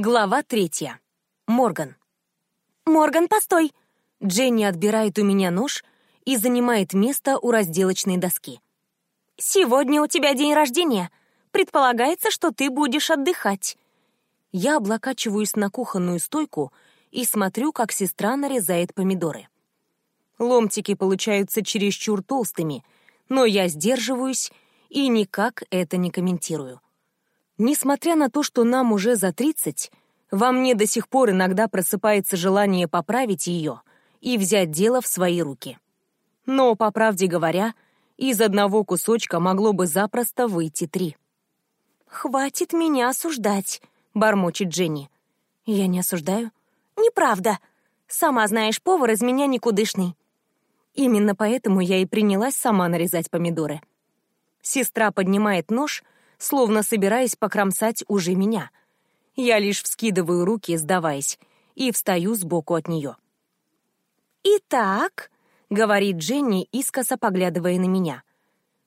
Глава третья. Морган. «Морган, постой!» Дженни отбирает у меня нож и занимает место у разделочной доски. «Сегодня у тебя день рождения. Предполагается, что ты будешь отдыхать». Я облокачиваюсь на кухонную стойку и смотрю, как сестра нарезает помидоры. Ломтики получаются чересчур толстыми, но я сдерживаюсь и никак это не комментирую. Несмотря на то, что нам уже за 30, во мне до сих пор иногда просыпается желание поправить ее и взять дело в свои руки. Но, по правде говоря, из одного кусочка могло бы запросто выйти три. «Хватит меня осуждать», — бормочет Дженни. «Я не осуждаю?» «Неправда. Сама знаешь, повар из меня никудышный». Именно поэтому я и принялась сама нарезать помидоры. Сестра поднимает нож — словно собираясь покромсать уже меня. Я лишь вскидываю руки, сдаваясь, и встаю сбоку от нее. «Итак», — говорит Дженни, искоса поглядывая на меня.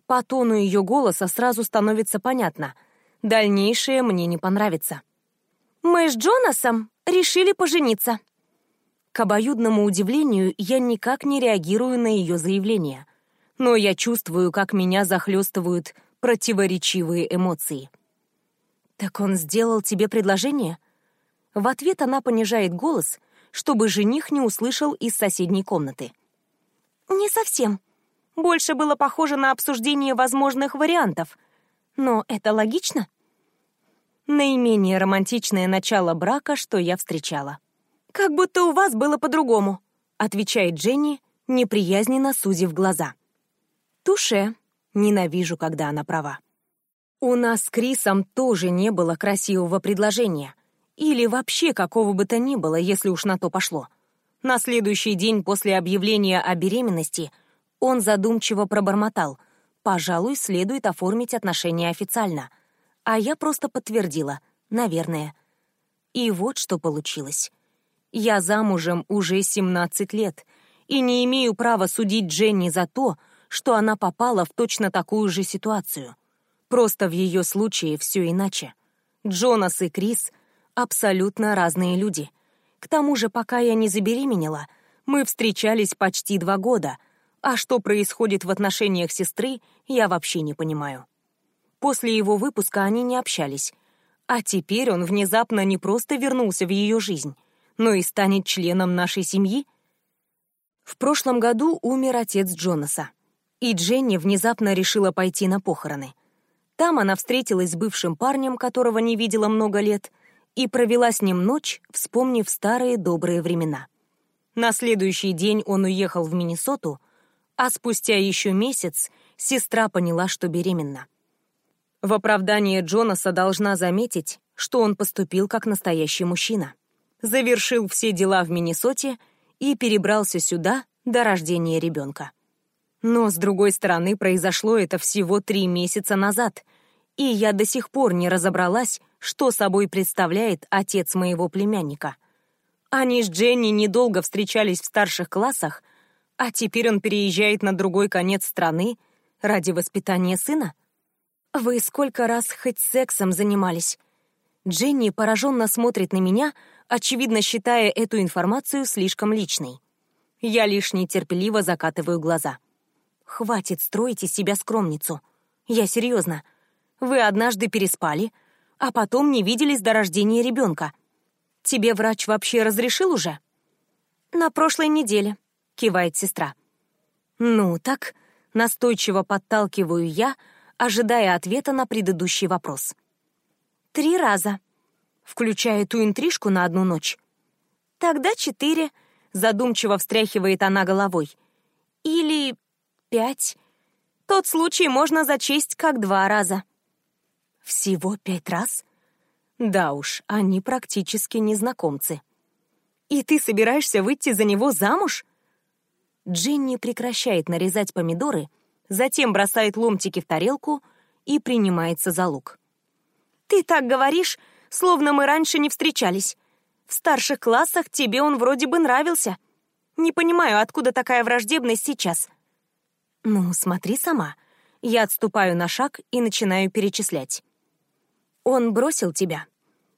По тону ее голоса сразу становится понятно. Дальнейшее мне не понравится. «Мы с Джонасом решили пожениться». К обоюдному удивлению, я никак не реагирую на ее заявление. Но я чувствую, как меня захлестывают противоречивые эмоции. «Так он сделал тебе предложение?» В ответ она понижает голос, чтобы жених не услышал из соседней комнаты. «Не совсем. Больше было похоже на обсуждение возможных вариантов. Но это логично?» Наименее романтичное начало брака, что я встречала. «Как будто у вас было по-другому», — отвечает Дженни, неприязненно сузив глаза. «Туше», Ненавижу, когда она права. У нас с Крисом тоже не было красивого предложения. Или вообще какого бы то ни было, если уж на то пошло. На следующий день после объявления о беременности он задумчиво пробормотал. «Пожалуй, следует оформить отношения официально». А я просто подтвердила. «Наверное». И вот что получилось. Я замужем уже 17 лет и не имею права судить Дженни за то, что она попала в точно такую же ситуацию. Просто в ее случае все иначе. Джонас и Крис — абсолютно разные люди. К тому же, пока я не забеременела, мы встречались почти два года, а что происходит в отношениях сестры, я вообще не понимаю. После его выпуска они не общались, а теперь он внезапно не просто вернулся в ее жизнь, но и станет членом нашей семьи. В прошлом году умер отец Джонаса и Дженни внезапно решила пойти на похороны. Там она встретилась с бывшим парнем, которого не видела много лет, и провела с ним ночь, вспомнив старые добрые времена. На следующий день он уехал в Миннесоту, а спустя еще месяц сестра поняла, что беременна. В оправдание Джонаса должна заметить, что он поступил как настоящий мужчина. Завершил все дела в Миннесоте и перебрался сюда до рождения ребенка. Но, с другой стороны, произошло это всего три месяца назад, и я до сих пор не разобралась, что собой представляет отец моего племянника. Они с Дженни недолго встречались в старших классах, а теперь он переезжает на другой конец страны ради воспитания сына? Вы сколько раз хоть сексом занимались? Дженни пораженно смотрит на меня, очевидно считая эту информацию слишком личной. Я лишь нетерпеливо закатываю глаза. Хватит строить из себя скромницу. Я серьезно. Вы однажды переспали, а потом не виделись до рождения ребенка. Тебе врач вообще разрешил уже? На прошлой неделе, кивает сестра. Ну, так, настойчиво подталкиваю я, ожидая ответа на предыдущий вопрос. Три раза. Включая ту интрижку на одну ночь. Тогда четыре, задумчиво встряхивает она головой. Или пять. Тот случай можно зачесть как два раза. Всего пять раз? Да уж, они практически незнакомцы. И ты собираешься выйти за него замуж? Джинни прекращает нарезать помидоры, затем бросает ломтики в тарелку и принимается за лук. «Ты так говоришь, словно мы раньше не встречались. В старших классах тебе он вроде бы нравился. Не понимаю, откуда такая враждебность сейчас». «Ну, смотри сама». Я отступаю на шаг и начинаю перечислять. «Он бросил тебя.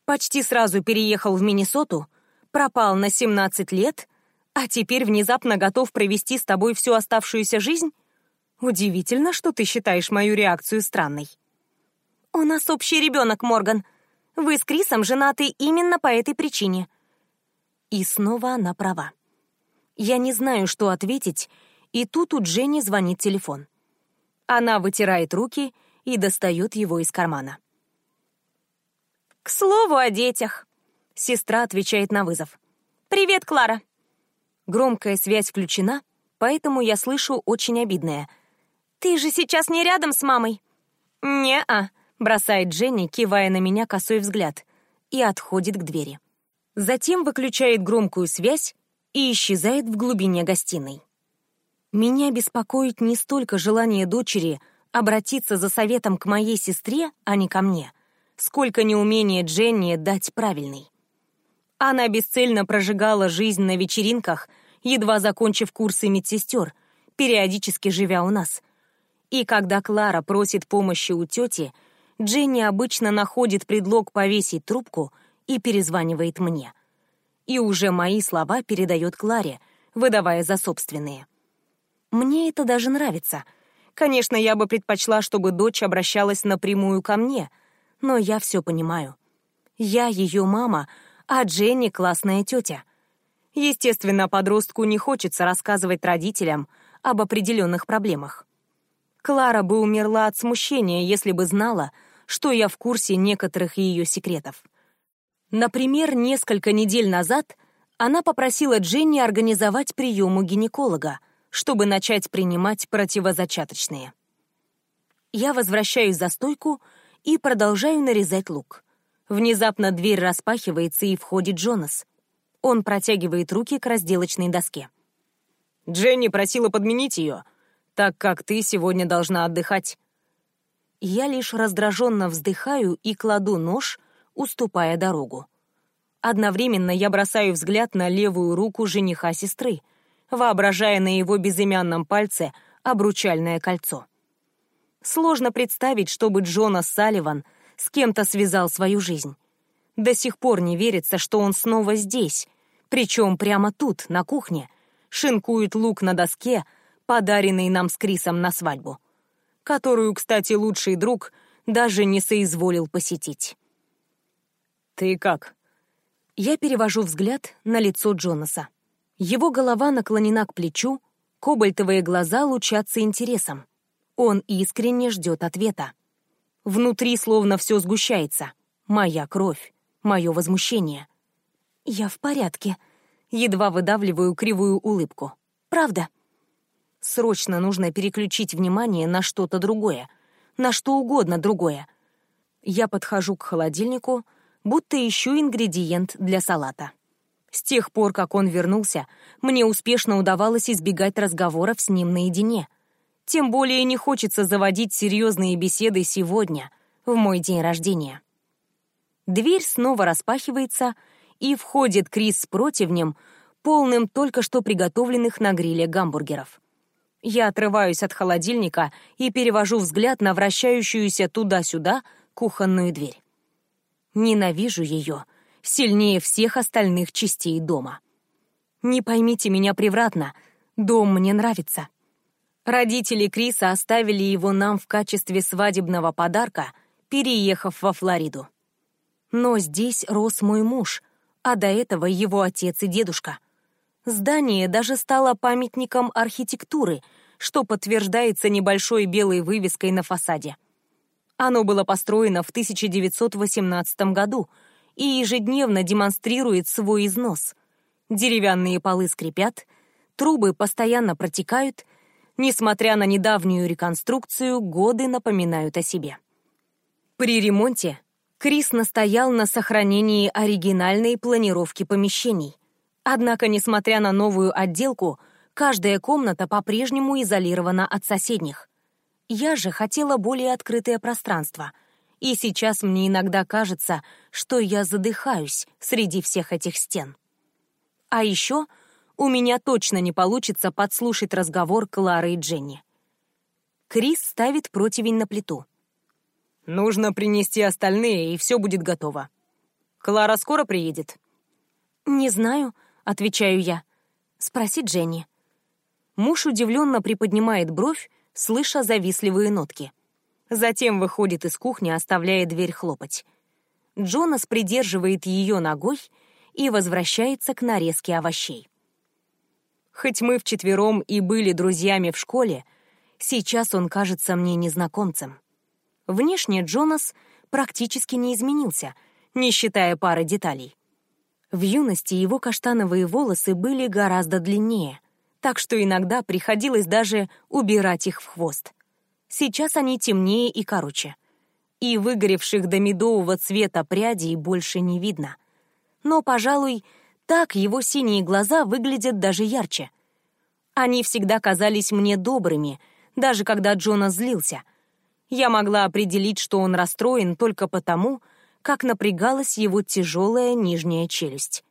Почти сразу переехал в Миннесоту, пропал на 17 лет, а теперь внезапно готов провести с тобой всю оставшуюся жизнь? Удивительно, что ты считаешь мою реакцию странной. У нас общий ребенок, Морган. Вы с Крисом женаты именно по этой причине. И снова она права. Я не знаю, что ответить, и тут у Дженни звонит телефон. Она вытирает руки и достает его из кармана. «К слову о детях», — сестра отвечает на вызов. «Привет, Клара». Громкая связь включена, поэтому я слышу очень обидное. «Ты же сейчас не рядом с мамой?» «Не-а», — бросает Дженни, кивая на меня косой взгляд, и отходит к двери. Затем выключает громкую связь и исчезает в глубине гостиной. Меня беспокоит не столько желание дочери обратиться за советом к моей сестре, а не ко мне, сколько неумение Дженни дать правильный. Она бесцельно прожигала жизнь на вечеринках, едва закончив курсы медсестер, периодически живя у нас. И когда Клара просит помощи у тети, Дженни обычно находит предлог повесить трубку и перезванивает мне. И уже мои слова передает Кларе, выдавая за собственные. Мне это даже нравится. Конечно, я бы предпочла, чтобы дочь обращалась напрямую ко мне, но я все понимаю. Я ее мама, а Дженни — классная тетя. Естественно, подростку не хочется рассказывать родителям об определенных проблемах. Клара бы умерла от смущения, если бы знала, что я в курсе некоторых ее секретов. Например, несколько недель назад она попросила Дженни организовать прием у гинеколога — чтобы начать принимать противозачаточные. Я возвращаюсь за стойку и продолжаю нарезать лук. Внезапно дверь распахивается и входит Джонас. Он протягивает руки к разделочной доске. «Дженни просила подменить ее, так как ты сегодня должна отдыхать». Я лишь раздраженно вздыхаю и кладу нож, уступая дорогу. Одновременно я бросаю взгляд на левую руку жениха сестры — воображая на его безымянном пальце обручальное кольцо. Сложно представить, чтобы Джонас Салливан с кем-то связал свою жизнь. До сих пор не верится, что он снова здесь, причем прямо тут, на кухне, шинкует лук на доске, подаренный нам с Крисом на свадьбу, которую, кстати, лучший друг даже не соизволил посетить. «Ты как?» Я перевожу взгляд на лицо Джонаса. Его голова наклонена к плечу, кобальтовые глаза лучатся интересом. Он искренне ждет ответа. Внутри словно все сгущается. Моя кровь, мое возмущение. Я в порядке. Едва выдавливаю кривую улыбку. Правда? Срочно нужно переключить внимание на что-то другое. На что угодно другое. Я подхожу к холодильнику, будто ищу ингредиент для салата. С тех пор, как он вернулся, мне успешно удавалось избегать разговоров с ним наедине. Тем более не хочется заводить серьезные беседы сегодня, в мой день рождения. Дверь снова распахивается, и входит Крис с противнем, полным только что приготовленных на гриле гамбургеров. Я отрываюсь от холодильника и перевожу взгляд на вращающуюся туда-сюда кухонную дверь. Ненавижу ее — сильнее всех остальных частей дома. Не поймите меня превратно, дом мне нравится. Родители Криса оставили его нам в качестве свадебного подарка, переехав во Флориду. Но здесь рос мой муж, а до этого его отец и дедушка. Здание даже стало памятником архитектуры, что подтверждается небольшой белой вывеской на фасаде. Оно было построено в 1918 году — и ежедневно демонстрирует свой износ. Деревянные полы скрипят, трубы постоянно протекают, несмотря на недавнюю реконструкцию, годы напоминают о себе. При ремонте Крис настоял на сохранении оригинальной планировки помещений. Однако, несмотря на новую отделку, каждая комната по-прежнему изолирована от соседних. Я же хотела более открытое пространство — и сейчас мне иногда кажется, что я задыхаюсь среди всех этих стен. А еще у меня точно не получится подслушать разговор Клары и Дженни. Крис ставит противень на плиту. «Нужно принести остальные, и все будет готово». Клара скоро приедет?» «Не знаю», — отвечаю я. «Спроси Дженни». Муж удивленно приподнимает бровь, слыша завистливые нотки. Затем выходит из кухни, оставляя дверь хлопать. Джонас придерживает ее ногой и возвращается к нарезке овощей. Хоть мы вчетвером и были друзьями в школе, сейчас он кажется мне незнакомцем. Внешне Джонас практически не изменился, не считая пары деталей. В юности его каштановые волосы были гораздо длиннее, так что иногда приходилось даже убирать их в хвост. Сейчас они темнее и короче. И выгоревших до медового цвета прядей больше не видно. Но, пожалуй, так его синие глаза выглядят даже ярче. Они всегда казались мне добрыми, даже когда Джона злился. Я могла определить, что он расстроен только потому, как напрягалась его тяжелая нижняя челюсть.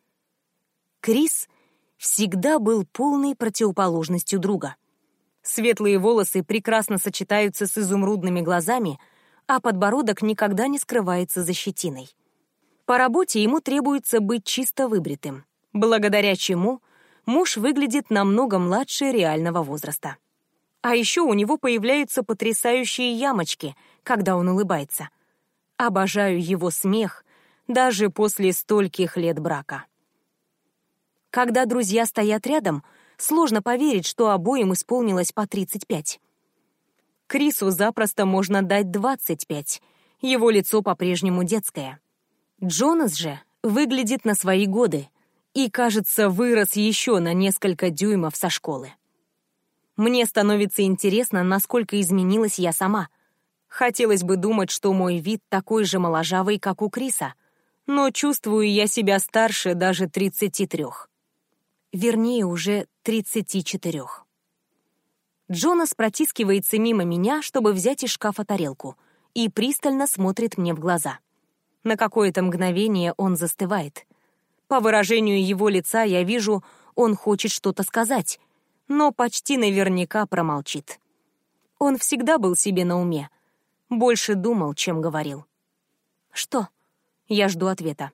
Крис всегда был полной противоположностью друга. Светлые волосы прекрасно сочетаются с изумрудными глазами, а подбородок никогда не скрывается за щетиной. По работе ему требуется быть чисто выбритым, благодаря чему муж выглядит намного младше реального возраста. А еще у него появляются потрясающие ямочки, когда он улыбается. Обожаю его смех, даже после стольких лет брака. Когда друзья стоят рядом, сложно поверить, что обоим исполнилось по 35. Крису запросто можно дать 25, его лицо по-прежнему детское. Джонас же выглядит на свои годы и, кажется, вырос еще на несколько дюймов со школы. Мне становится интересно, насколько изменилась я сама. Хотелось бы думать, что мой вид такой же моложавый, как у Криса, но чувствую я себя старше даже 33. Вернее, уже 34. Джонас протискивается мимо меня, чтобы взять из шкафа тарелку, и пристально смотрит мне в глаза. На какое-то мгновение он застывает. По выражению его лица я вижу, он хочет что-то сказать, но почти наверняка промолчит. Он всегда был себе на уме. Больше думал, чем говорил. «Что?» Я жду ответа.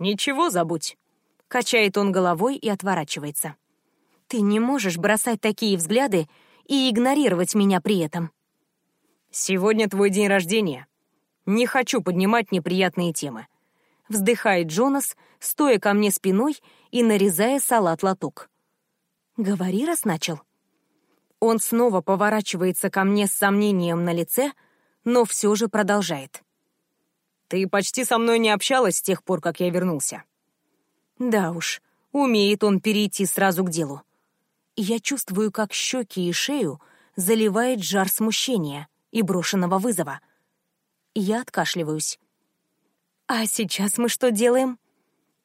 «Ничего, забудь». Качает он головой и отворачивается. «Ты не можешь бросать такие взгляды и игнорировать меня при этом». «Сегодня твой день рождения. Не хочу поднимать неприятные темы». Вздыхает Джонас, стоя ко мне спиной и нарезая салат-латук. «Говори, раз начал». Он снова поворачивается ко мне с сомнением на лице, но все же продолжает. «Ты почти со мной не общалась с тех пор, как я вернулся». Да уж, умеет он перейти сразу к делу. Я чувствую, как щеки и шею заливает жар смущения и брошенного вызова. Я откашливаюсь. «А сейчас мы что делаем?»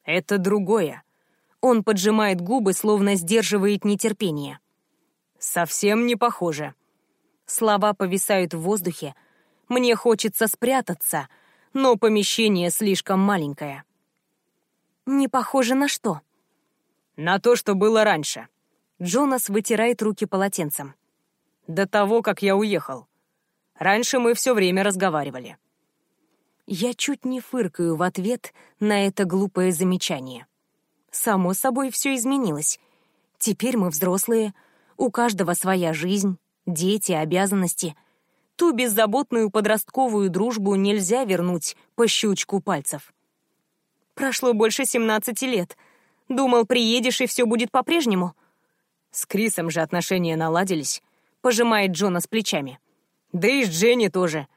«Это другое». Он поджимает губы, словно сдерживает нетерпение. «Совсем не похоже». Слова повисают в воздухе. Мне хочется спрятаться, но помещение слишком маленькое. Не похоже на что? На то, что было раньше. Джонас вытирает руки полотенцем. До того, как я уехал. Раньше мы все время разговаривали. Я чуть не фыркаю в ответ на это глупое замечание. Само собой, все изменилось. Теперь мы взрослые, у каждого своя жизнь, дети, обязанности. Ту беззаботную подростковую дружбу нельзя вернуть по щелчку пальцев. Прошло больше 17 лет. Думал, приедешь, и все будет по-прежнему. С Крисом же отношения наладились. Пожимает Джона с плечами. Да и с Дженни тоже.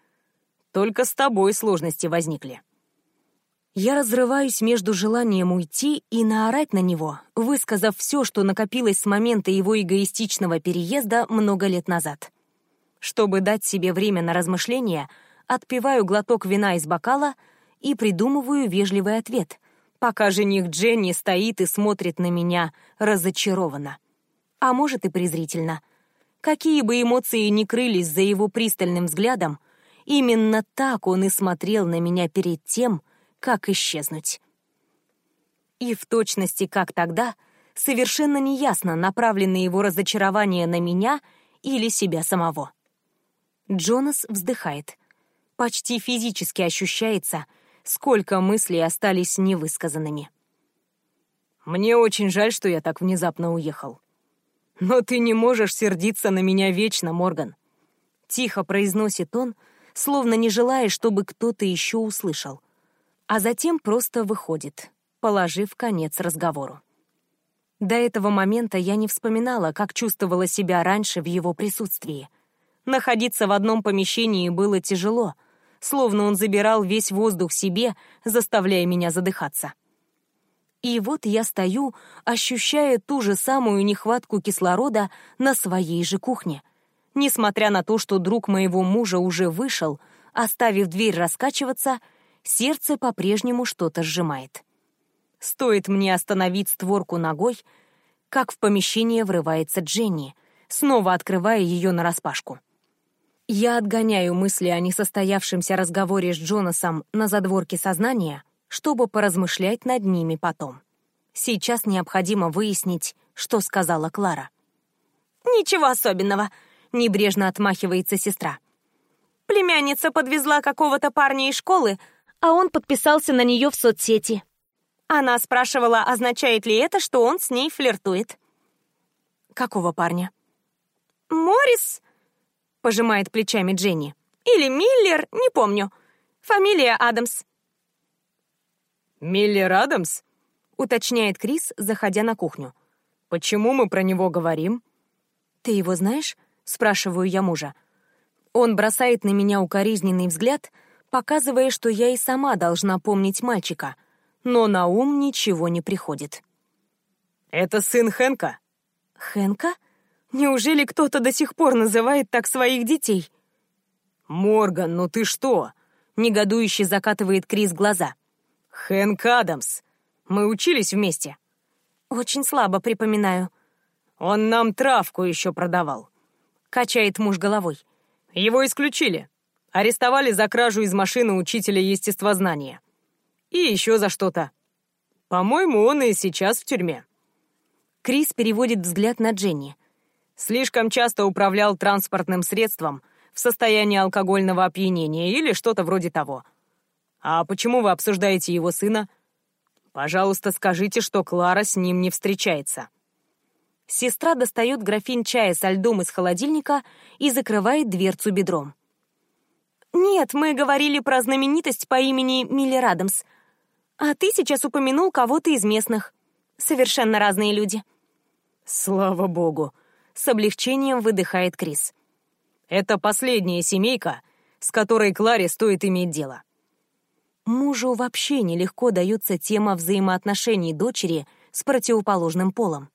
Только с тобой сложности возникли. Я разрываюсь между желанием уйти и наорать на него, высказав все, что накопилось с момента его эгоистичного переезда много лет назад. Чтобы дать себе время на размышления, отпиваю глоток вина из бокала — и придумываю вежливый ответ, пока жених Дженни стоит и смотрит на меня разочарованно. А может и презрительно. Какие бы эмоции ни крылись за его пристальным взглядом, именно так он и смотрел на меня перед тем, как исчезнуть. И в точности, как тогда, совершенно неясно, направлено его разочарование на меня или себя самого. Джонас вздыхает. Почти физически ощущается, сколько мыслей остались невысказанными. «Мне очень жаль, что я так внезапно уехал. Но ты не можешь сердиться на меня вечно, Морган». Тихо произносит он, словно не желая, чтобы кто-то еще услышал. А затем просто выходит, положив конец разговору. До этого момента я не вспоминала, как чувствовала себя раньше в его присутствии. Находиться в одном помещении было тяжело, словно он забирал весь воздух себе, заставляя меня задыхаться. И вот я стою, ощущая ту же самую нехватку кислорода на своей же кухне. Несмотря на то, что друг моего мужа уже вышел, оставив дверь раскачиваться, сердце по-прежнему что-то сжимает. Стоит мне остановить створку ногой, как в помещение врывается Дженни, снова открывая ее нараспашку. Я отгоняю мысли о несостоявшемся разговоре с Джонасом на задворке сознания, чтобы поразмышлять над ними потом. Сейчас необходимо выяснить, что сказала Клара. «Ничего особенного», — небрежно отмахивается сестра. Племянница подвезла какого-то парня из школы, а он подписался на нее в соцсети. Она спрашивала, означает ли это, что он с ней флиртует. «Какого парня?» «Моррис», — пожимает плечами Дженни. «Или Миллер, не помню. Фамилия Адамс». «Миллер Адамс?» — уточняет Крис, заходя на кухню. «Почему мы про него говорим?» «Ты его знаешь?» — спрашиваю я мужа. Он бросает на меня укоризненный взгляд, показывая, что я и сама должна помнить мальчика — но на ум ничего не приходит. «Это сын Хэнка». «Хэнка? Неужели кто-то до сих пор называет так своих детей?» «Морган, ну ты что?» — негодующе закатывает Крис глаза. «Хэнк Адамс. Мы учились вместе». «Очень слабо припоминаю». «Он нам травку еще продавал», — качает муж головой. «Его исключили. Арестовали за кражу из машины учителя естествознания и еще за что-то. По-моему, он и сейчас в тюрьме». Крис переводит взгляд на Дженни. «Слишком часто управлял транспортным средством в состоянии алкогольного опьянения или что-то вроде того. А почему вы обсуждаете его сына? Пожалуйста, скажите, что Клара с ним не встречается». Сестра достает графин чая со льдом из холодильника и закрывает дверцу бедром. «Нет, мы говорили про знаменитость по имени Миллер Адамс. А ты сейчас упомянул кого-то из местных. Совершенно разные люди. Слава богу. С облегчением выдыхает Крис. Это последняя семейка, с которой Кларе стоит иметь дело. Мужу вообще нелегко дается тема взаимоотношений дочери с противоположным полом.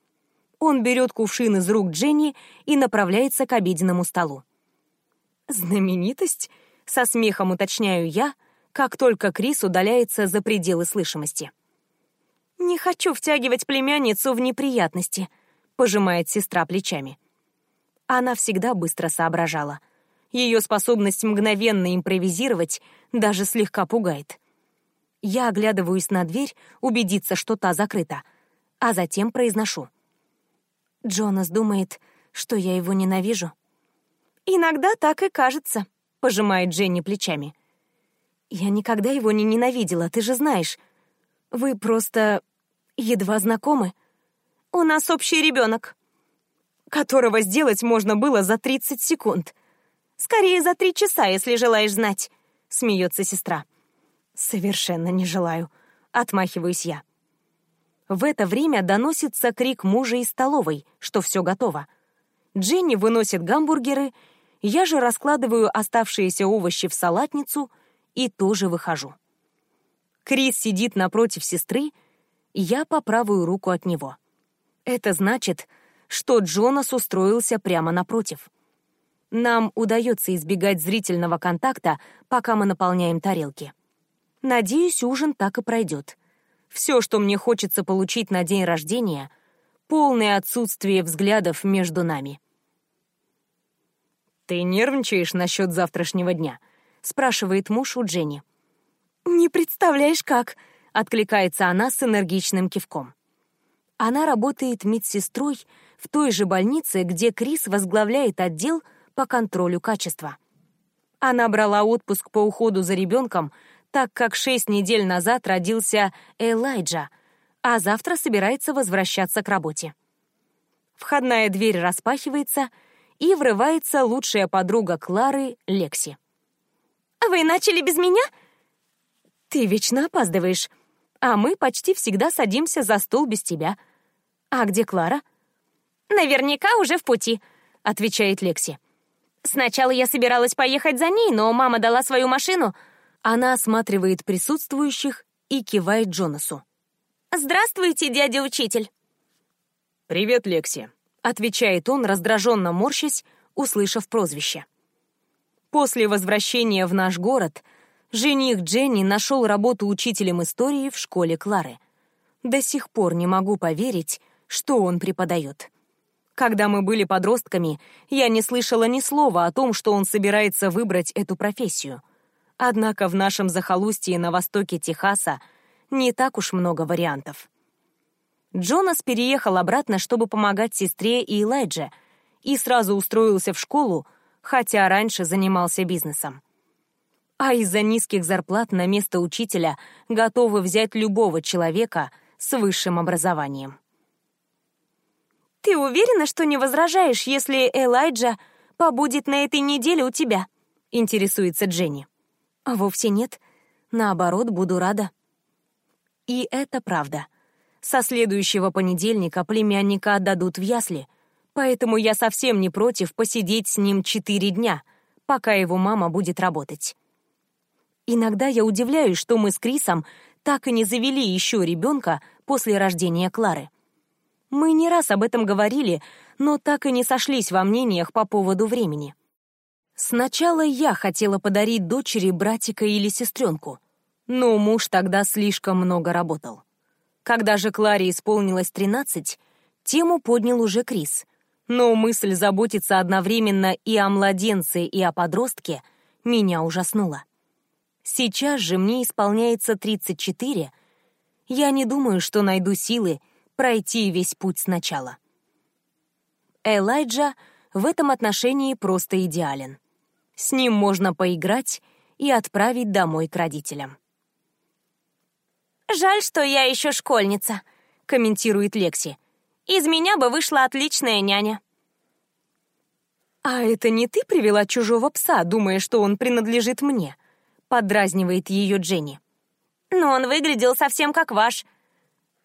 Он берет кувшин из рук Дженни и направляется к обеденному столу. «Знаменитость?» — со смехом уточняю я — как только Крис удаляется за пределы слышимости. «Не хочу втягивать племянницу в неприятности», — пожимает сестра плечами. Она всегда быстро соображала. Ее способность мгновенно импровизировать даже слегка пугает. Я оглядываюсь на дверь, убедиться, что та закрыта, а затем произношу. Джонас думает, что я его ненавижу. «Иногда так и кажется», — пожимает Дженни плечами. Я никогда его не ненавидела, ты же знаешь. Вы просто едва знакомы. У нас общий ребенок, которого сделать можно было за 30 секунд. Скорее, за три часа, если желаешь знать, смеется сестра. Совершенно не желаю, отмахиваюсь я. В это время доносится крик мужа из столовой, что все готово. Дженни выносит гамбургеры, я же раскладываю оставшиеся овощи в салатницу — и тоже выхожу. Крис сидит напротив сестры, я по правую руку от него. Это значит, что Джонас устроился прямо напротив. Нам удается избегать зрительного контакта, пока мы наполняем тарелки. Надеюсь, ужин так и пройдет. Все, что мне хочется получить на день рождения — полное отсутствие взглядов между нами. «Ты нервничаешь насчет завтрашнего дня?» — спрашивает муж у Дженни. «Не представляешь, как!» — откликается она с энергичным кивком. Она работает медсестрой в той же больнице, где Крис возглавляет отдел по контролю качества. Она брала отпуск по уходу за ребенком так как шесть недель назад родился Элайджа, а завтра собирается возвращаться к работе. Входная дверь распахивается, и врывается лучшая подруга Клары, Лекси. «Вы начали без меня?» «Ты вечно опаздываешь, а мы почти всегда садимся за стол без тебя. А где Клара?» «Наверняка уже в пути», — отвечает Лекси. «Сначала я собиралась поехать за ней, но мама дала свою машину». Она осматривает присутствующих и кивает Джонасу. «Здравствуйте, дядя-учитель». «Привет, Лекси», — отвечает он, раздраженно морщась, услышав прозвище. После возвращения в наш город жених Дженни нашел работу учителем истории в школе Клары. До сих пор не могу поверить, что он преподает. Когда мы были подростками, я не слышала ни слова о том, что он собирается выбрать эту профессию. Однако в нашем захолустье на востоке Техаса не так уж много вариантов. Джонас переехал обратно, чтобы помогать сестре и Элайдже, и сразу устроился в школу, хотя раньше занимался бизнесом. А из-за низких зарплат на место учителя готовы взять любого человека с высшим образованием. «Ты уверена, что не возражаешь, если Элайджа побудет на этой неделе у тебя?» — интересуется Дженни. «А «Вовсе нет. Наоборот, буду рада». И это правда — со следующего понедельника племянника отдадут в ясли, поэтому я совсем не против посидеть с ним четыре дня, пока его мама будет работать. Иногда я удивляюсь, что мы с Крисом так и не завели еще ребенка после рождения Клары. Мы не раз об этом говорили, но так и не сошлись во мнениях по поводу времени. Сначала я хотела подарить дочери братика или сестренку, но муж тогда слишком много работал. Когда же Кларе исполнилось 13, тему поднял уже Крис. Но мысль заботиться одновременно и о младенце, и о подростке меня ужаснула. Сейчас же мне исполняется 34. Я не думаю, что найду силы пройти весь путь сначала. Элайджа в этом отношении просто идеален. С ним можно поиграть и отправить домой к родителям. «Жаль, что я еще школьница», — комментирует Лекси. «Из меня бы вышла отличная няня». «А это не ты привела чужого пса, думая, что он принадлежит мне?» — подразнивает ее Дженни. «Но он выглядел совсем как ваш».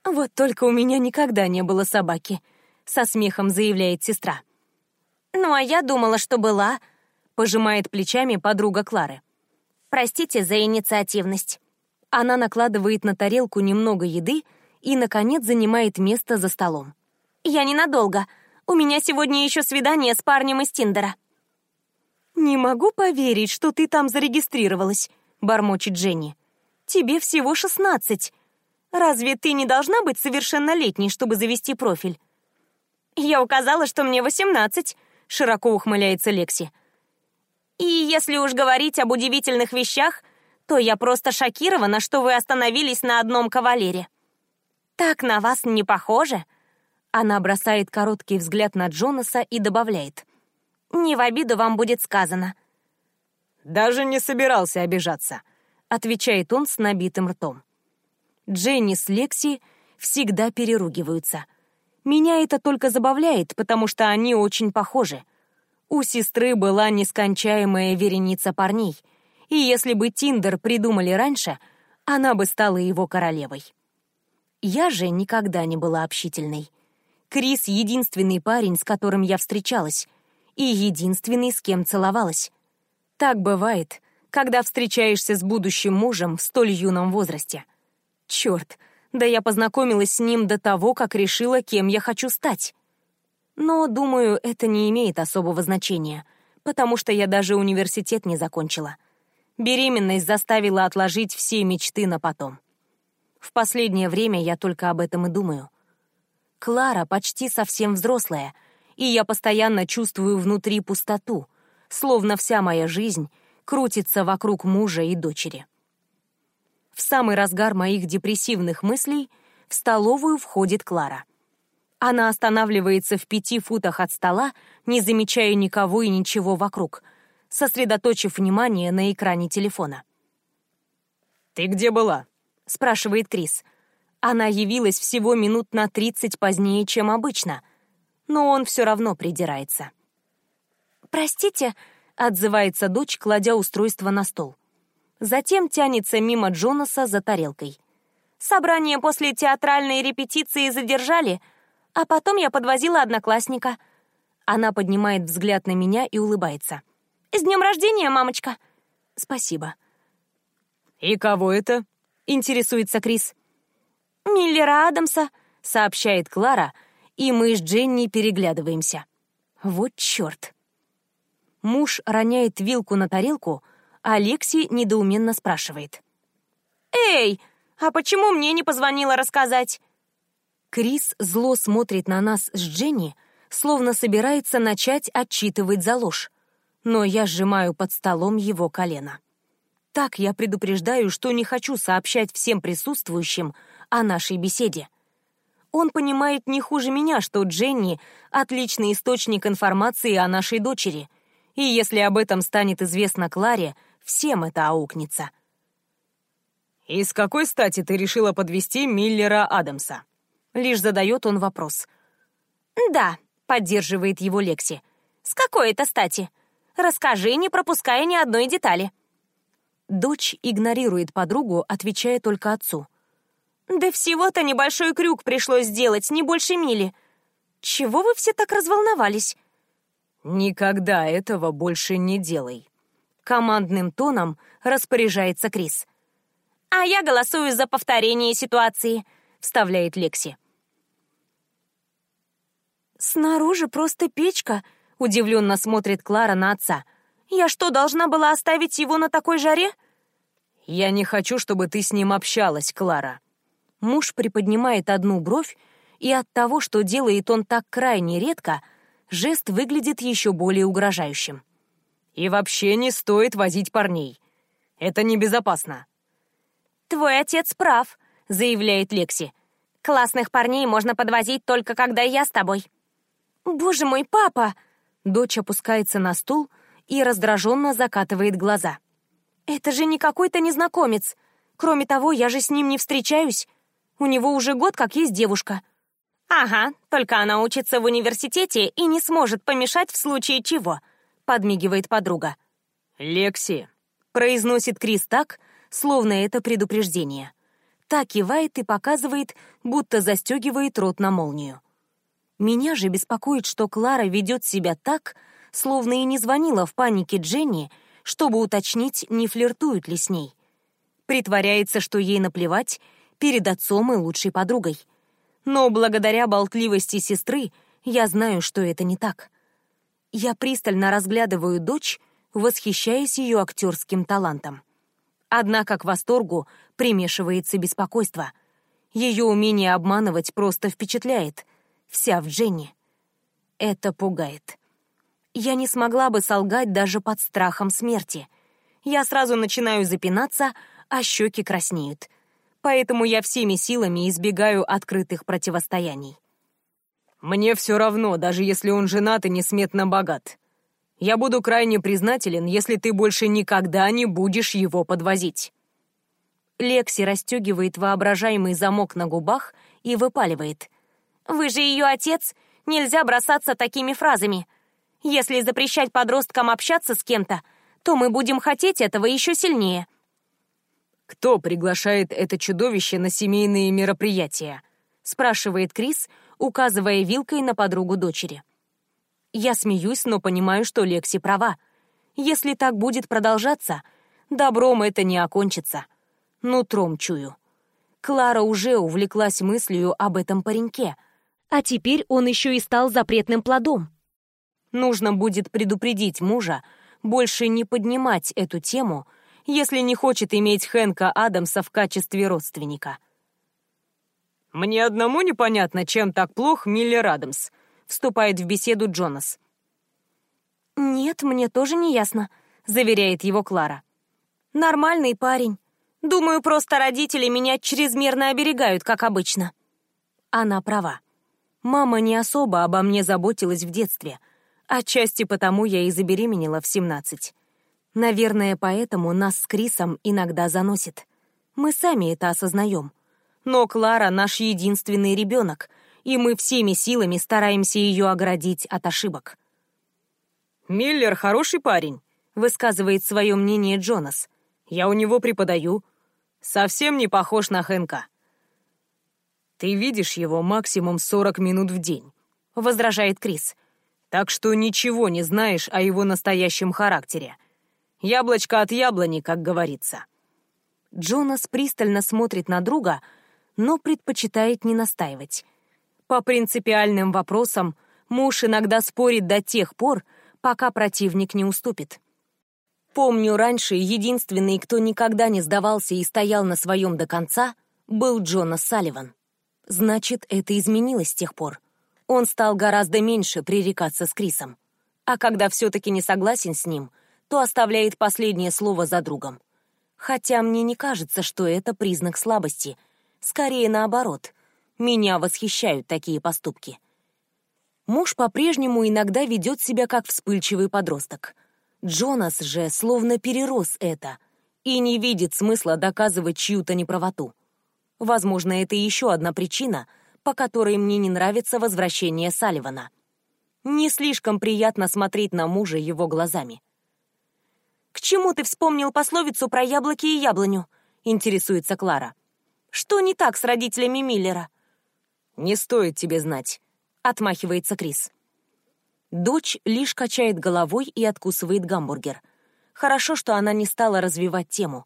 «Вот только у меня никогда не было собаки», — со смехом заявляет сестра. «Ну, а я думала, что была», — пожимает плечами подруга Клары. «Простите за инициативность». Она накладывает на тарелку немного еды и, наконец, занимает место за столом. «Я ненадолго. У меня сегодня еще свидание с парнем из Тиндера». «Не могу поверить, что ты там зарегистрировалась», — бормочет Дженни. «Тебе всего шестнадцать. Разве ты не должна быть совершеннолетней, чтобы завести профиль?» «Я указала, что мне восемнадцать», — широко ухмыляется Лекси. «И если уж говорить об удивительных вещах, — то я просто шокирована, что вы остановились на одном кавалере. Так на вас не похоже?» Она бросает короткий взгляд на Джонаса и добавляет. «Не в обиду вам будет сказано». «Даже не собирался обижаться», — отвечает он с набитым ртом. Дженни с Лекси всегда переругиваются. Меня это только забавляет, потому что они очень похожи. У сестры была нескончаемая вереница парней — и если бы Тиндер придумали раньше, она бы стала его королевой. Я же никогда не была общительной. Крис — единственный парень, с которым я встречалась, и единственный, с кем целовалась. Так бывает, когда встречаешься с будущим мужем в столь юном возрасте. Черт, да я познакомилась с ним до того, как решила, кем я хочу стать. Но, думаю, это не имеет особого значения, потому что я даже университет не закончила. Беременность заставила отложить все мечты на потом. В последнее время я только об этом и думаю. Клара почти совсем взрослая, и я постоянно чувствую внутри пустоту, словно вся моя жизнь крутится вокруг мужа и дочери. В самый разгар моих депрессивных мыслей в столовую входит Клара. Она останавливается в пяти футах от стола, не замечая никого и ничего вокруг — сосредоточив внимание на экране телефона. «Ты где была?» — спрашивает Крис. Она явилась всего минут на тридцать позднее, чем обычно, но он все равно придирается. «Простите», — отзывается дочь, кладя устройство на стол. Затем тянется мимо Джонаса за тарелкой. «Собрание после театральной репетиции задержали, а потом я подвозила одноклассника». Она поднимает взгляд на меня и улыбается. «С днем рождения, мамочка!» «Спасибо». «И кого это?» — интересуется Крис. «Миллера Адамса», — сообщает Клара, и мы с Дженни переглядываемся. Вот черт. Муж роняет вилку на тарелку, а Лекси недоуменно спрашивает. «Эй, а почему мне не позвонила рассказать?» Крис зло смотрит на нас с Дженни, словно собирается начать отчитывать за ложь. Но я сжимаю под столом его колено. Так я предупреждаю, что не хочу сообщать всем присутствующим о нашей беседе. Он понимает не хуже меня, что Дженни — отличный источник информации о нашей дочери, и если об этом станет известно Кларе, всем это аукнется. «И с какой стати ты решила подвести Миллера Адамса?» Лишь задает он вопрос. «Да», — поддерживает его Лекси. «С какой это стати? Расскажи, не пропуская ни одной детали». Дочь игнорирует подругу, отвечая только отцу. «Да всего-то небольшой крюк пришлось сделать, не больше мили. Чего вы все так разволновались?» «Никогда этого больше не делай», — командным тоном распоряжается Крис. «А я голосую за повторение ситуации», — вставляет Лекси. «Снаружи просто печка», — удивленно смотрит Клара на отца. «Я что, должна была оставить его на такой жаре?» «Я не хочу, чтобы ты с ним общалась, Клара». Муж приподнимает одну бровь, и от того, что делает он так крайне редко, жест выглядит еще более угрожающим. «И вообще не стоит возить парней. Это небезопасно». «Твой отец прав», — заявляет Лекси. «Классных парней можно подвозить только когда я с тобой». «Боже мой, папа!» Дочь опускается на стул и раздраженно закатывает глаза. «Это же не какой-то незнакомец. Кроме того, я же с ним не встречаюсь. У него уже год как есть девушка». «Ага, только она учится в университете и не сможет помешать в случае чего», — подмигивает подруга. «Лекси», — произносит Крис так, словно это предупреждение. Так кивает и показывает, будто застегивает рот на молнию. Меня же беспокоит, что Клара ведет себя так, словно и не звонила в панике Дженни, чтобы уточнить, не флиртуют ли с ней. Притворяется, что ей наплевать перед отцом и лучшей подругой. Но благодаря болтливости сестры я знаю, что это не так. Я пристально разглядываю дочь, восхищаясь ее актерским талантом. Однако к восторгу примешивается беспокойство. Ее умение обманывать просто впечатляет — вся в Дженни. Это пугает. Я не смогла бы солгать даже под страхом смерти. Я сразу начинаю запинаться, а щеки краснеют. Поэтому я всеми силами избегаю открытых противостояний. «Мне все равно, даже если он женат и несметно богат. Я буду крайне признателен, если ты больше никогда не будешь его подвозить». Лекси расстегивает воображаемый замок на губах и выпаливает. Вы же ее отец, нельзя бросаться такими фразами. Если запрещать подросткам общаться с кем-то, то мы будем хотеть этого еще сильнее. «Кто приглашает это чудовище на семейные мероприятия?» — спрашивает Крис, указывая вилкой на подругу дочери. Я смеюсь, но понимаю, что Лекси права. Если так будет продолжаться, добром это не окончится. Нутром чую. Клара уже увлеклась мыслью об этом пареньке, а теперь он еще и стал запретным плодом. Нужно будет предупредить мужа больше не поднимать эту тему, если не хочет иметь Хэнка Адамса в качестве родственника. «Мне одному непонятно, чем так плох Миллер Адамс», — вступает в беседу Джонас. «Нет, мне тоже не ясно», — заверяет его Клара. «Нормальный парень. Думаю, просто родители меня чрезмерно оберегают, как обычно». Она права. Мама не особо обо мне заботилась в детстве. Отчасти потому я и забеременела в 17. Наверное, поэтому нас с Крисом иногда заносит. Мы сами это осознаем. Но Клара — наш единственный ребенок, и мы всеми силами стараемся ее оградить от ошибок. «Миллер хороший парень», — высказывает свое мнение Джонас. «Я у него преподаю. Совсем не похож на Хэнка». «Ты видишь его максимум 40 минут в день», — возражает Крис. «Так что ничего не знаешь о его настоящем характере. Яблочко от яблони, как говорится». Джонас пристально смотрит на друга, но предпочитает не настаивать. По принципиальным вопросам муж иногда спорит до тех пор, пока противник не уступит. Помню, раньше единственный, кто никогда не сдавался и стоял на своем до конца, был Джонас Салливан. Значит, это изменилось с тех пор. Он стал гораздо меньше пререкаться с Крисом. А когда все-таки не согласен с ним, то оставляет последнее слово за другом. Хотя мне не кажется, что это признак слабости. Скорее наоборот. Меня восхищают такие поступки. Муж по-прежнему иногда ведет себя как вспыльчивый подросток. Джонас же словно перерос это и не видит смысла доказывать чью-то неправоту. Возможно, это еще одна причина, по которой мне не нравится возвращение Салливана. Не слишком приятно смотреть на мужа его глазами. «К чему ты вспомнил пословицу про яблоки и яблоню?» — интересуется Клара. «Что не так с родителями Миллера?» «Не стоит тебе знать», — отмахивается Крис. Дочь лишь качает головой и откусывает гамбургер. Хорошо, что она не стала развивать тему.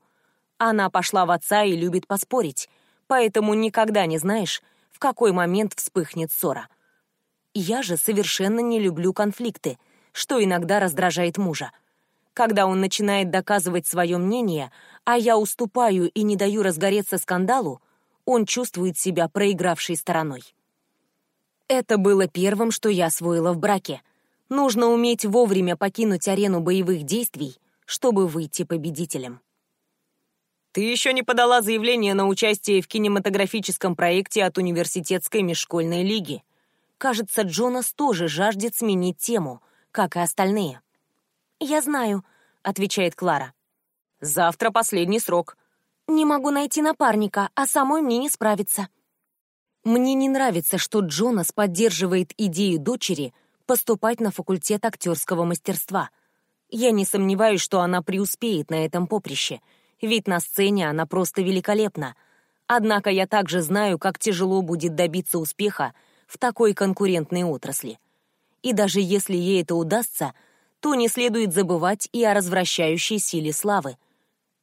Она пошла в отца и любит поспорить, поэтому никогда не знаешь, в какой момент вспыхнет ссора. Я же совершенно не люблю конфликты, что иногда раздражает мужа. Когда он начинает доказывать свое мнение, а я уступаю и не даю разгореться скандалу, он чувствует себя проигравшей стороной. Это было первым, что я освоила в браке. Нужно уметь вовремя покинуть арену боевых действий, чтобы выйти победителем. Ты еще не подала заявление на участие в кинематографическом проекте от университетской межшкольной лиги. Кажется, Джонас тоже жаждет сменить тему, как и остальные. «Я знаю», — отвечает Клара. «Завтра последний срок». «Не могу найти напарника, а самой мне не справиться». Мне не нравится, что Джонас поддерживает идею дочери поступать на факультет актерского мастерства. Я не сомневаюсь, что она преуспеет на этом поприще, ведь на сцене она просто великолепна. Однако я также знаю, как тяжело будет добиться успеха в такой конкурентной отрасли. И даже если ей это удастся — то не следует забывать и о развращающей силе славы.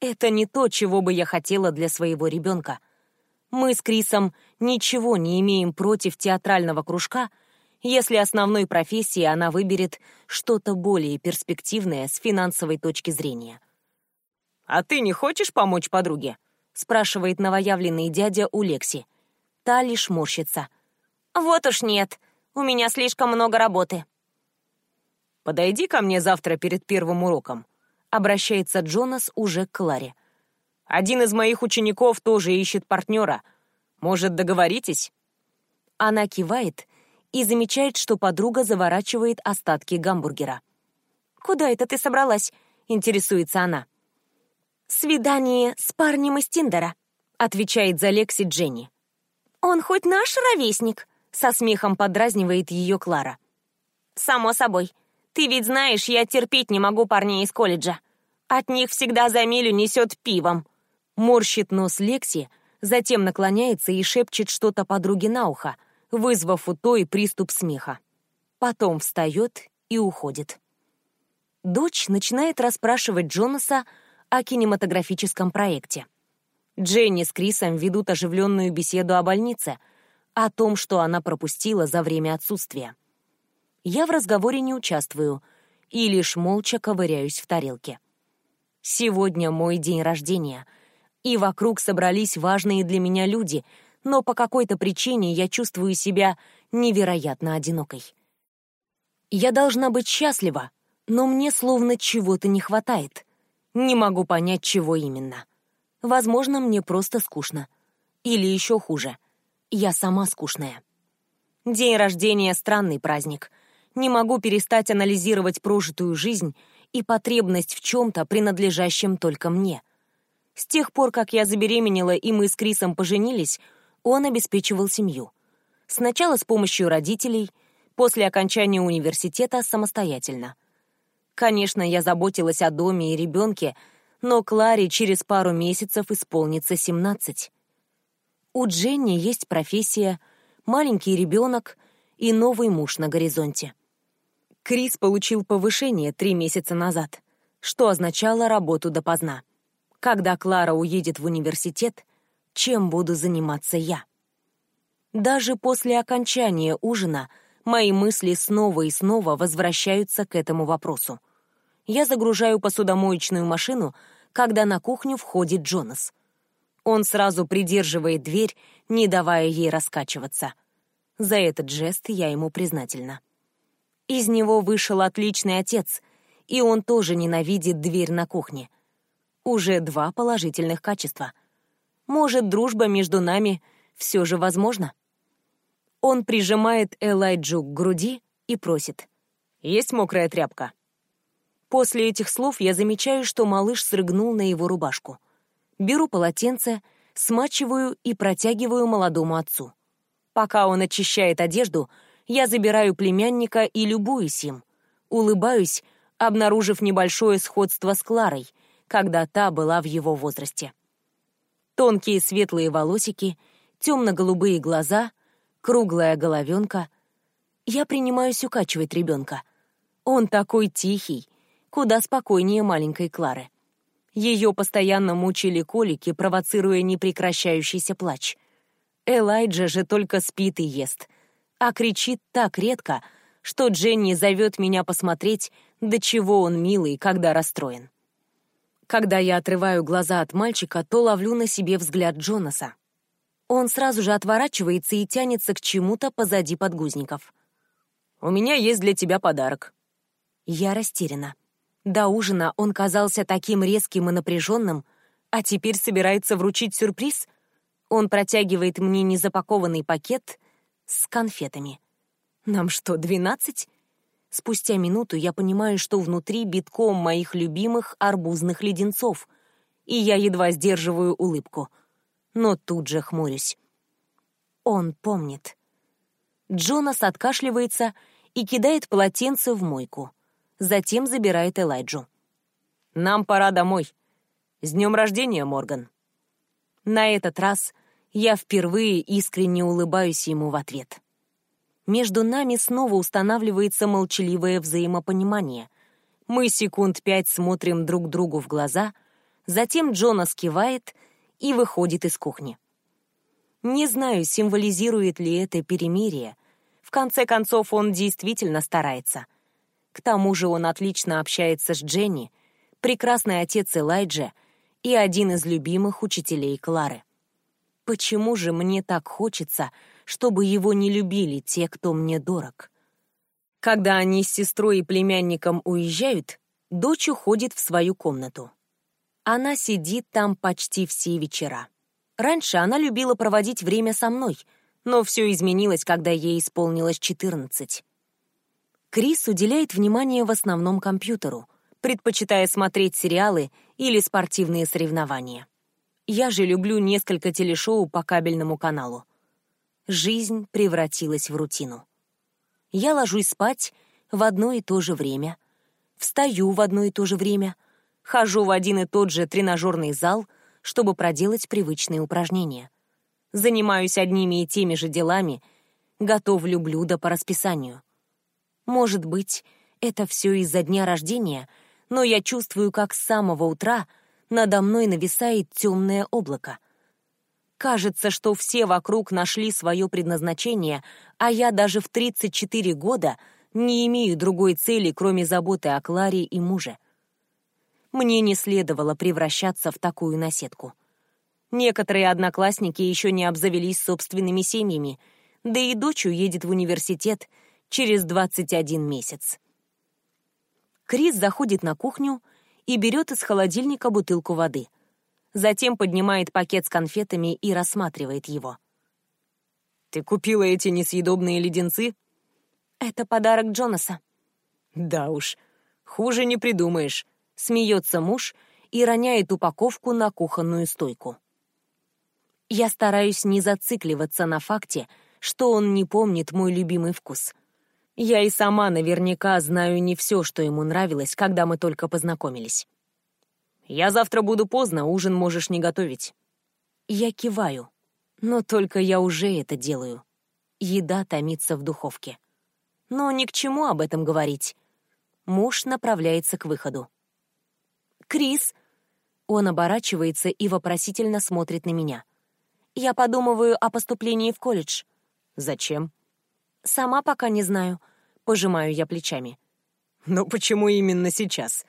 Это не то, чего бы я хотела для своего ребенка. Мы с Крисом ничего не имеем против театрального кружка, если основной профессией она выберет что-то более перспективное с финансовой точки зрения. «А ты не хочешь помочь подруге?» — спрашивает новоявленный дядя у Лекси. Та лишь морщится. «Вот уж нет, у меня слишком много работы». «Подойди ко мне завтра перед первым уроком», — обращается Джонас уже к Кларе. «Один из моих учеников тоже ищет партнера. Может, договоритесь?» Она кивает и замечает, что подруга заворачивает остатки гамбургера. «Куда это ты собралась?» — интересуется она. «Свидание с парнем из Тиндера», — отвечает за Лекси Дженни. «Он хоть наш ровесник?» — со смехом подразнивает ее Клара. «Само собой», ты ведь знаешь, я терпеть не могу парней из колледжа. От них всегда за милю несет пивом. Морщит нос Лекси, затем наклоняется и шепчет что-то подруге на ухо, вызвав у той приступ смеха. Потом встает и уходит. Дочь начинает расспрашивать Джонаса о кинематографическом проекте. Дженни с Крисом ведут оживленную беседу о больнице, о том, что она пропустила за время отсутствия я в разговоре не участвую и лишь молча ковыряюсь в тарелке. Сегодня мой день рождения, и вокруг собрались важные для меня люди, но по какой-то причине я чувствую себя невероятно одинокой. Я должна быть счастлива, но мне словно чего-то не хватает. Не могу понять, чего именно. Возможно, мне просто скучно. Или еще хуже. Я сама скучная. День рождения — странный праздник — не могу перестать анализировать прожитую жизнь и потребность в чем-то, принадлежащем только мне. С тех пор, как я забеременела и мы с Крисом поженились, он обеспечивал семью. Сначала с помощью родителей, после окончания университета самостоятельно. Конечно, я заботилась о доме и ребенке, но Кларе через пару месяцев исполнится 17. У Дженни есть профессия, маленький ребенок и новый муж на горизонте. Крис получил повышение три месяца назад, что означало работу допоздна. Когда Клара уедет в университет, чем буду заниматься я? Даже после окончания ужина мои мысли снова и снова возвращаются к этому вопросу. Я загружаю посудомоечную машину, когда на кухню входит Джонас. Он сразу придерживает дверь, не давая ей раскачиваться. За этот жест я ему признательна. Из него вышел отличный отец, и он тоже ненавидит дверь на кухне. Уже два положительных качества. Может, дружба между нами все же возможна? Он прижимает Элайджу к груди и просит. «Есть мокрая тряпка?» После этих слов я замечаю, что малыш срыгнул на его рубашку. Беру полотенце, смачиваю и протягиваю молодому отцу. Пока он очищает одежду, я забираю племянника и любуюсь им. Улыбаюсь, обнаружив небольшое сходство с Кларой, когда та была в его возрасте. Тонкие светлые волосики, темно-голубые глаза, круглая головенка. Я принимаюсь укачивать ребенка. Он такой тихий, куда спокойнее маленькой Клары. Ее постоянно мучили колики, провоцируя непрекращающийся плач. Элайджа же только спит и ест — а кричит так редко, что Дженни зовет меня посмотреть, до чего он милый, когда расстроен. Когда я отрываю глаза от мальчика, то ловлю на себе взгляд Джонаса. Он сразу же отворачивается и тянется к чему-то позади подгузников. «У меня есть для тебя подарок». Я растеряна. До ужина он казался таким резким и напряженным, а теперь собирается вручить сюрприз. Он протягивает мне незапакованный пакет с конфетами. Нам что, двенадцать? Спустя минуту я понимаю, что внутри битком моих любимых арбузных леденцов, и я едва сдерживаю улыбку. Но тут же хмурюсь. Он помнит. Джонас откашливается и кидает полотенце в мойку. Затем забирает Элайджу. «Нам пора домой. С днем рождения, Морган!» На этот раз я впервые искренне улыбаюсь ему в ответ. Между нами снова устанавливается молчаливое взаимопонимание. Мы секунд пять смотрим друг другу в глаза, затем Джона скивает и выходит из кухни. Не знаю, символизирует ли это перемирие. В конце концов, он действительно старается. К тому же он отлично общается с Дженни, прекрасный отец Элайджа и один из любимых учителей Клары. Почему же мне так хочется, чтобы его не любили те, кто мне дорог? Когда они с сестрой и племянником уезжают, дочь уходит в свою комнату. Она сидит там почти все вечера. Раньше она любила проводить время со мной, но все изменилось, когда ей исполнилось 14. Крис уделяет внимание в основном компьютеру, предпочитая смотреть сериалы или спортивные соревнования. Я же люблю несколько телешоу по кабельному каналу. Жизнь превратилась в рутину. Я ложусь спать в одно и то же время, встаю в одно и то же время, хожу в один и тот же тренажерный зал, чтобы проделать привычные упражнения. Занимаюсь одними и теми же делами, готовлю блюда по расписанию. Может быть, это все из-за дня рождения, но я чувствую, как с самого утра — надо мной нависает темное облако. Кажется, что все вокруг нашли свое предназначение, а я даже в 34 года не имею другой цели, кроме заботы о Кларе и муже. Мне не следовало превращаться в такую наседку. Некоторые одноклассники еще не обзавелись собственными семьями, да и дочь уедет в университет через 21 месяц. Крис заходит на кухню и берет из холодильника бутылку воды. Затем поднимает пакет с конфетами и рассматривает его. «Ты купила эти несъедобные леденцы?» «Это подарок Джонаса». «Да уж, хуже не придумаешь», — смеется муж и роняет упаковку на кухонную стойку. Я стараюсь не зацикливаться на факте, что он не помнит мой любимый вкус. Я и сама наверняка знаю не все, что ему нравилось, когда мы только познакомились. «Я завтра буду поздно, ужин можешь не готовить». Я киваю, но только я уже это делаю. Еда томится в духовке. Но ни к чему об этом говорить. Муж направляется к выходу. «Крис!» Он оборачивается и вопросительно смотрит на меня. «Я подумываю о поступлении в колледж». «Зачем?» «Сама пока не знаю», — пожимаю я плечами. «Но почему именно сейчас?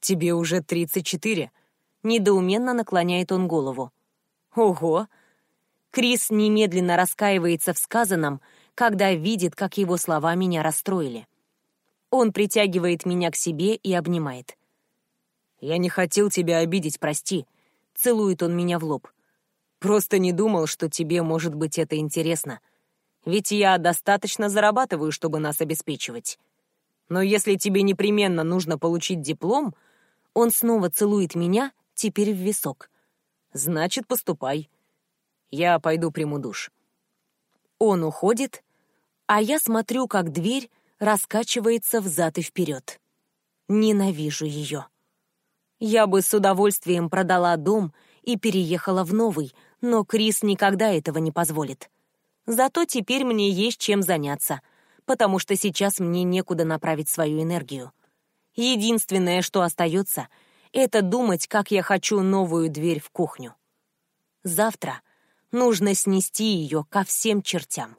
Тебе уже 34?» Недоуменно наклоняет он голову. «Ого!» Крис немедленно раскаивается в сказанном, когда видит, как его слова меня расстроили. Он притягивает меня к себе и обнимает. «Я не хотел тебя обидеть, прости», — целует он меня в лоб. «Просто не думал, что тебе может быть это интересно. Ведь я достаточно зарабатываю, чтобы нас обеспечивать. Но если тебе непременно нужно получить диплом, он снова целует меня, теперь в висок. Значит, поступай. Я пойду приму душ». Он уходит, а я смотрю, как дверь раскачивается взад и вперед. Ненавижу ее. Я бы с удовольствием продала дом и переехала в новый, но Крис никогда этого не позволит. Зато теперь мне есть чем заняться, потому что сейчас мне некуда направить свою энергию. Единственное, что остается, это думать, как я хочу новую дверь в кухню. Завтра нужно снести ее ко всем чертям.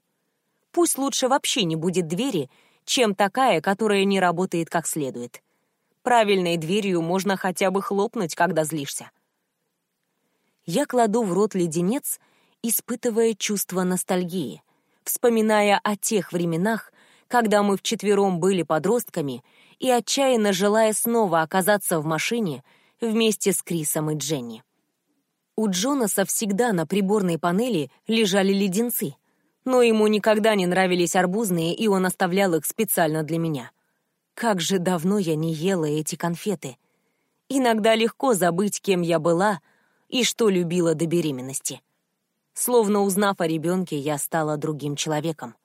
Пусть лучше вообще не будет двери, чем такая, которая не работает как следует. Правильной дверью можно хотя бы хлопнуть, когда злишься. Я кладу в рот леденец, испытывая чувство ностальгии, вспоминая о тех временах, когда мы вчетвером были подростками и отчаянно желая снова оказаться в машине вместе с Крисом и Дженни. У Джонаса всегда на приборной панели лежали леденцы, но ему никогда не нравились арбузные, и он оставлял их специально для меня. Как же давно я не ела эти конфеты. Иногда легко забыть, кем я была и что любила до беременности. Словно узнав о ребенке, я стала другим человеком.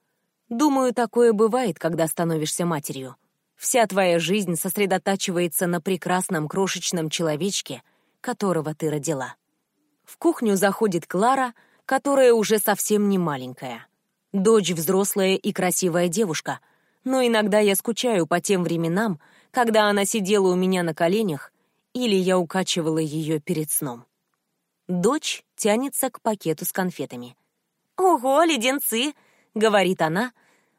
Думаю, такое бывает, когда становишься матерью. Вся твоя жизнь сосредотачивается на прекрасном крошечном человечке, которого ты родила. В кухню заходит Клара, которая уже совсем не маленькая. Дочь взрослая и красивая девушка — но иногда я скучаю по тем временам, когда она сидела у меня на коленях или я укачивала ее перед сном. Дочь тянется к пакету с конфетами. «Ого, леденцы!» — говорит она,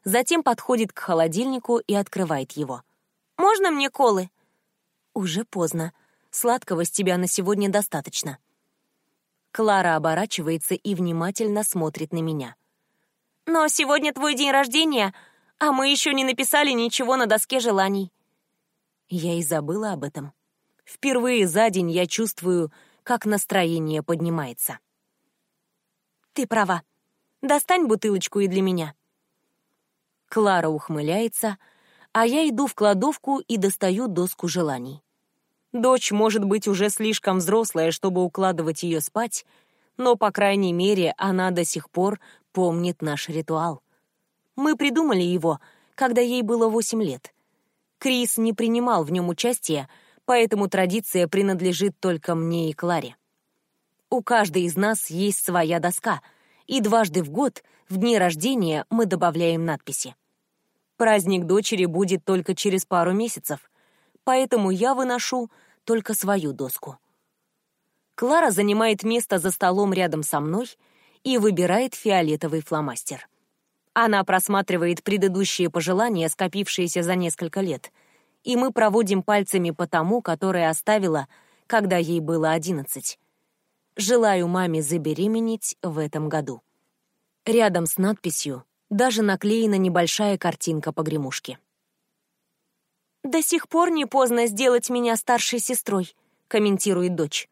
затем подходит к холодильнику и открывает его. «Можно мне колы?» «Уже поздно. Сладкого с тебя на сегодня достаточно». Клара оборачивается и внимательно смотрит на меня. «Но сегодня твой день рождения, а мы еще не написали ничего на доске желаний. Я и забыла об этом. Впервые за день я чувствую, как настроение поднимается. Ты права. Достань бутылочку и для меня. Клара ухмыляется, а я иду в кладовку и достаю доску желаний. Дочь может быть уже слишком взрослая, чтобы укладывать ее спать, но, по крайней мере, она до сих пор помнит наш ритуал. Мы придумали его, когда ей было восемь лет. Крис не принимал в нем участия, поэтому традиция принадлежит только мне и Кларе. У каждой из нас есть своя доска, и дважды в год, в дни рождения, мы добавляем надписи. Праздник дочери будет только через пару месяцев, поэтому я выношу только свою доску. Клара занимает место за столом рядом со мной и выбирает фиолетовый фломастер. Она просматривает предыдущие пожелания, скопившиеся за несколько лет, и мы проводим пальцами по тому, которое оставила, когда ей было одиннадцать. Желаю маме забеременеть в этом году. Рядом с надписью даже наклеена небольшая картинка погремушки. «До сих пор не поздно сделать меня старшей сестрой», — комментирует дочь.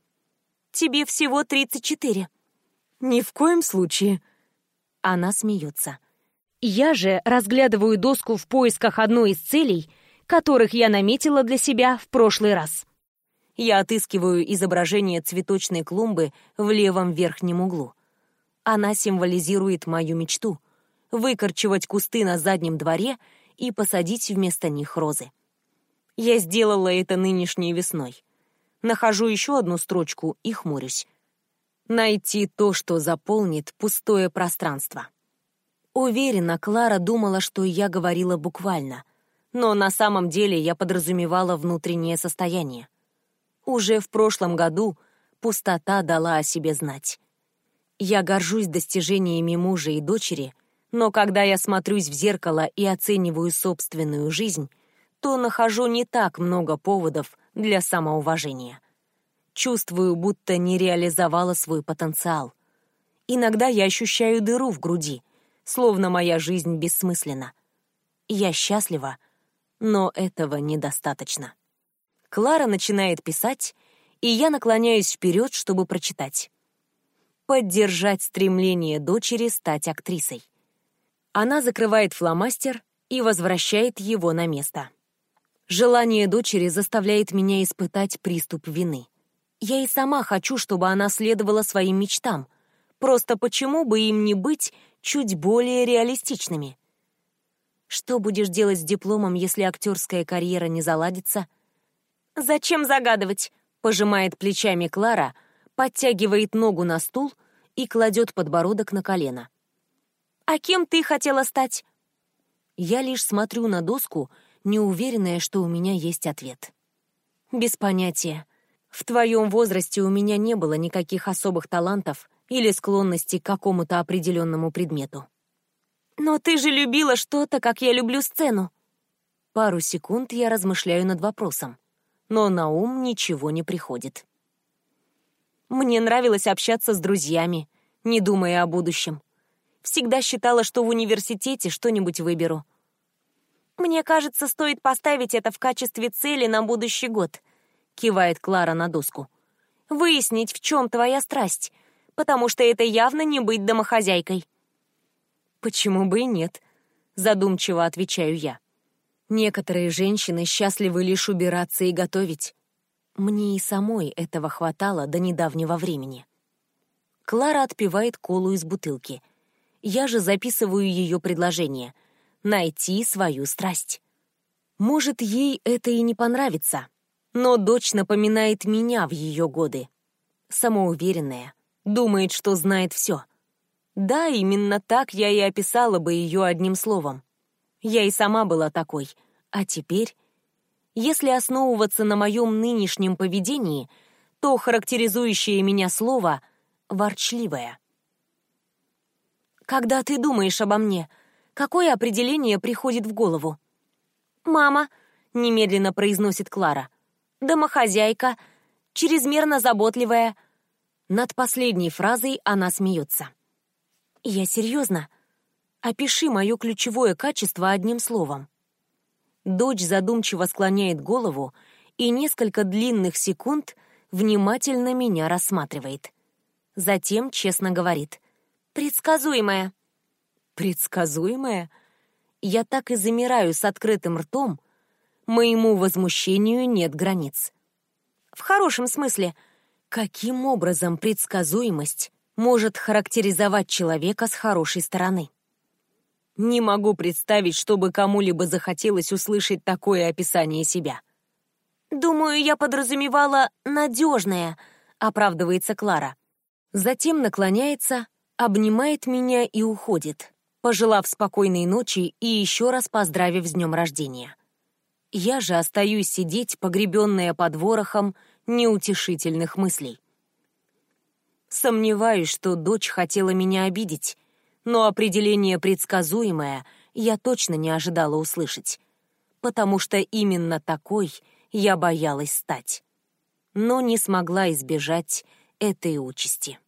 «Тебе всего тридцать четыре». «Ни в коем случае». Она смеется. Я же разглядываю доску в поисках одной из целей, которых я наметила для себя в прошлый раз. Я отыскиваю изображение цветочной клумбы в левом верхнем углу. Она символизирует мою мечту — выкорчевать кусты на заднем дворе и посадить вместо них розы. Я сделала это нынешней весной. Нахожу еще одну строчку и хмурюсь. Найти то, что заполнит пустое пространство. Уверена, Клара думала, что я говорила буквально, но на самом деле я подразумевала внутреннее состояние. Уже в прошлом году пустота дала о себе знать. Я горжусь достижениями мужа и дочери, но когда я смотрюсь в зеркало и оцениваю собственную жизнь, то нахожу не так много поводов для самоуважения. Чувствую, будто не реализовала свой потенциал. Иногда я ощущаю дыру в груди, словно моя жизнь бессмысленна. Я счастлива, но этого недостаточно. Клара начинает писать, и я наклоняюсь вперед, чтобы прочитать. Поддержать стремление дочери стать актрисой. Она закрывает фломастер и возвращает его на место. Желание дочери заставляет меня испытать приступ вины. Я и сама хочу, чтобы она следовала своим мечтам. Просто почему бы им не быть чуть более реалистичными? Что будешь делать с дипломом, если актерская карьера не заладится? «Зачем загадывать?» — пожимает плечами Клара, подтягивает ногу на стул и кладет подбородок на колено. «А кем ты хотела стать?» Я лишь смотрю на доску — неуверенная, что у меня есть ответ. Без понятия. В твоем возрасте у меня не было никаких особых талантов или склонности к какому-то определенному предмету. «Но ты же любила что-то, как я люблю сцену!» Пару секунд я размышляю над вопросом, но на ум ничего не приходит. Мне нравилось общаться с друзьями, не думая о будущем. Всегда считала, что в университете что-нибудь выберу — «Мне кажется, стоит поставить это в качестве цели на будущий год», — кивает Клара на доску. «Выяснить, в чем твоя страсть, потому что это явно не быть домохозяйкой». «Почему бы и нет?» — задумчиво отвечаю я. «Некоторые женщины счастливы лишь убираться и готовить. Мне и самой этого хватало до недавнего времени». Клара отпивает колу из бутылки. Я же записываю ее предложение — найти свою страсть. Может, ей это и не понравится, но дочь напоминает меня в ее годы. Самоуверенная, думает, что знает все. Да, именно так я и описала бы ее одним словом. Я и сама была такой. А теперь, если основываться на моем нынешнем поведении, то характеризующее меня слово — ворчливое. «Когда ты думаешь обо мне, Какое определение приходит в голову? «Мама», — немедленно произносит Клара. «Домохозяйка, чрезмерно заботливая». Над последней фразой она смеется. «Я серьезно. Опиши мое ключевое качество одним словом». Дочь задумчиво склоняет голову и несколько длинных секунд внимательно меня рассматривает. Затем честно говорит. «Предсказуемая». Предсказуемое? Я так и замираю с открытым ртом. Моему возмущению нет границ. В хорошем смысле. Каким образом предсказуемость может характеризовать человека с хорошей стороны? Не могу представить, чтобы кому-либо захотелось услышать такое описание себя. «Думаю, я подразумевала «надежное», — оправдывается Клара. Затем наклоняется, обнимает меня и уходит пожелав спокойной ночи и еще раз поздравив с днем рождения. Я же остаюсь сидеть, погребенная под ворохом неутешительных мыслей. Сомневаюсь, что дочь хотела меня обидеть, но определение предсказуемое я точно не ожидала услышать, потому что именно такой я боялась стать, но не смогла избежать этой участи.